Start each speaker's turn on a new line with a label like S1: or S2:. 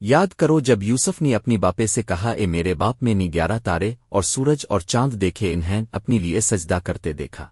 S1: یاد کرو جب یوسف نے اپنی باپے سے کہا، اے میرے باپ، میں نے گیارہ تارے اور سورج اور چاند دیکھے، انہیں اپنی لیے سجدہ کرتے دیکھا۔